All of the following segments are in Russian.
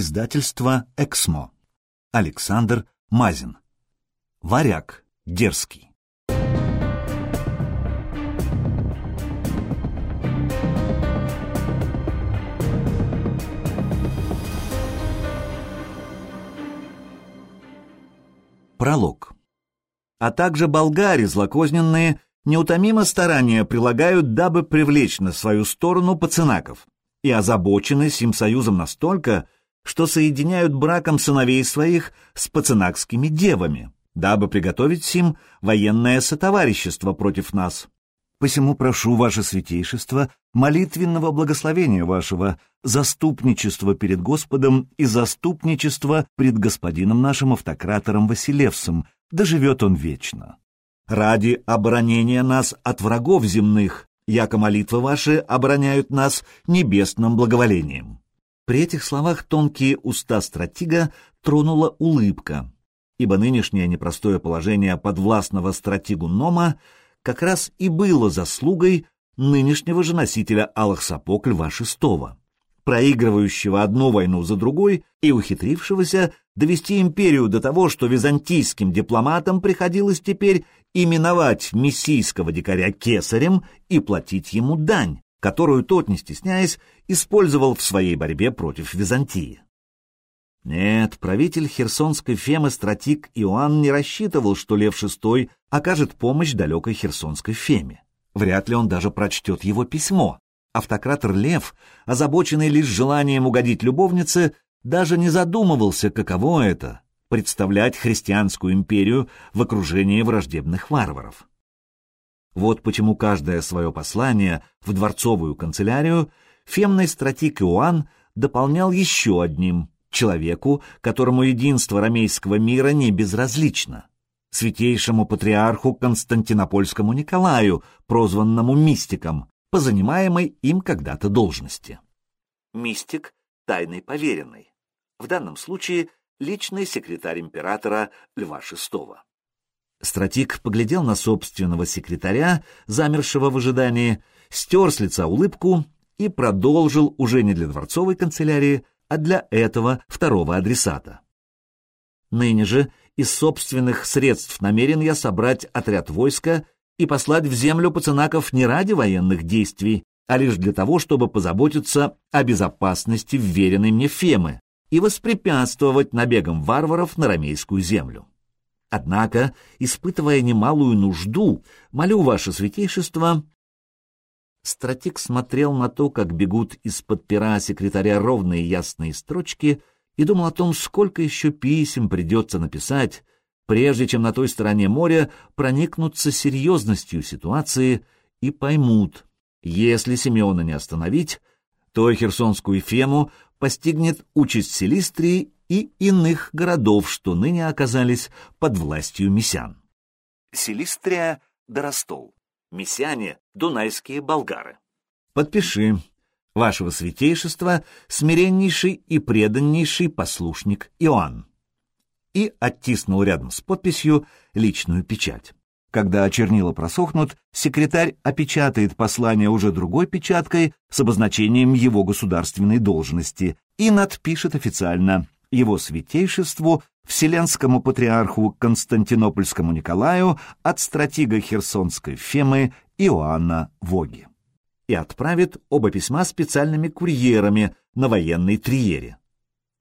Издательство «Эксмо». Александр Мазин. Варяг. Дерзкий. Пролог. А также болгари злокозненные неутомимо старания прилагают, дабы привлечь на свою сторону пацанаков, и озабочены сим союзом настолько, что соединяют браком сыновей своих с пацанакскими девами, дабы приготовить сим военное сотоварищество против нас. Посему прошу, ваше святейшество, молитвенного благословения вашего, заступничества перед Господом и заступничества пред господином нашим автократором Василевсом, да живет он вечно. Ради оборонения нас от врагов земных, яко молитвы ваши обороняют нас небесным благоволением. При этих словах тонкие уста стратега тронула улыбка, ибо нынешнее непростое положение подвластного стратегу Нома как раз и было заслугой нынешнего же носителя алых сапог Льва VI, проигрывающего одну войну за другой и ухитрившегося довести империю до того, что византийским дипломатам приходилось теперь именовать мессийского дикаря кесарем и платить ему дань, которую тот, не стесняясь, использовал в своей борьбе против Византии. Нет, правитель херсонской фемы стратик Иоанн не рассчитывал, что Лев VI окажет помощь далекой херсонской феме. Вряд ли он даже прочтет его письмо. Автократор Лев, озабоченный лишь желанием угодить любовнице, даже не задумывался, каково это — представлять христианскую империю в окружении враждебных варваров. Вот почему каждое свое послание в дворцовую канцелярию фемный стратик Иоанн дополнял еще одним — человеку, которому единство ромейского мира не безразлично, святейшему патриарху Константинопольскому Николаю, прозванному мистиком, по занимаемой им когда-то должности. Мистик — тайный поверенный. В данном случае личный секретарь императора Льва VI. Стратик поглядел на собственного секретаря, замершего в ожидании, стер с лица улыбку и продолжил уже не для дворцовой канцелярии, а для этого второго адресата. Ныне же из собственных средств намерен я собрать отряд войска и послать в землю пацанаков не ради военных действий, а лишь для того, чтобы позаботиться о безопасности вверенной мне Фемы и воспрепятствовать набегам варваров на ромейскую землю. Однако, испытывая немалую нужду, молю ваше святейшество, Стратик смотрел на то, как бегут из-под пера секретаря ровные ясные строчки, и думал о том, сколько еще писем придется написать, прежде чем на той стороне моря проникнутся серьезностью ситуации и поймут, если Симеона не остановить, то Херсонскую Фему постигнет участь Селистрии и иных городов, что ныне оказались под властью мессиан. Селистрия — Доростол. Мессиане — дунайские болгары. Подпиши. Вашего святейшества, смиреннейший и преданнейший послушник Иоанн. И оттиснул рядом с подписью личную печать. Когда чернила просохнут, секретарь опечатает послание уже другой печаткой с обозначением его государственной должности и надпишет официально его святейшеству, Вселенскому патриарху Константинопольскому Николаю от стратега Херсонской Фемы Иоанна Воги и отправит оба письма специальными курьерами на военной триере.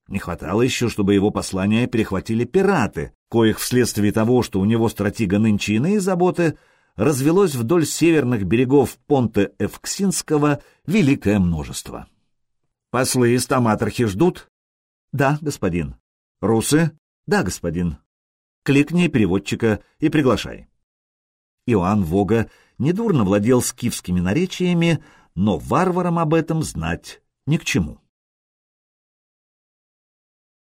Не хватало еще, чтобы его послания перехватили пираты, коих вследствие того, что у него стратега нынче иные заботы, развелось вдоль северных берегов Понта Эвксинского великое множество. «Послы из Томатрахи ждут?» «Да, господин». «Русы?» «Да, господин». «Кликни переводчика и приглашай». Иоанн Вога недурно владел скифскими наречиями, но варварам об этом знать ни к чему.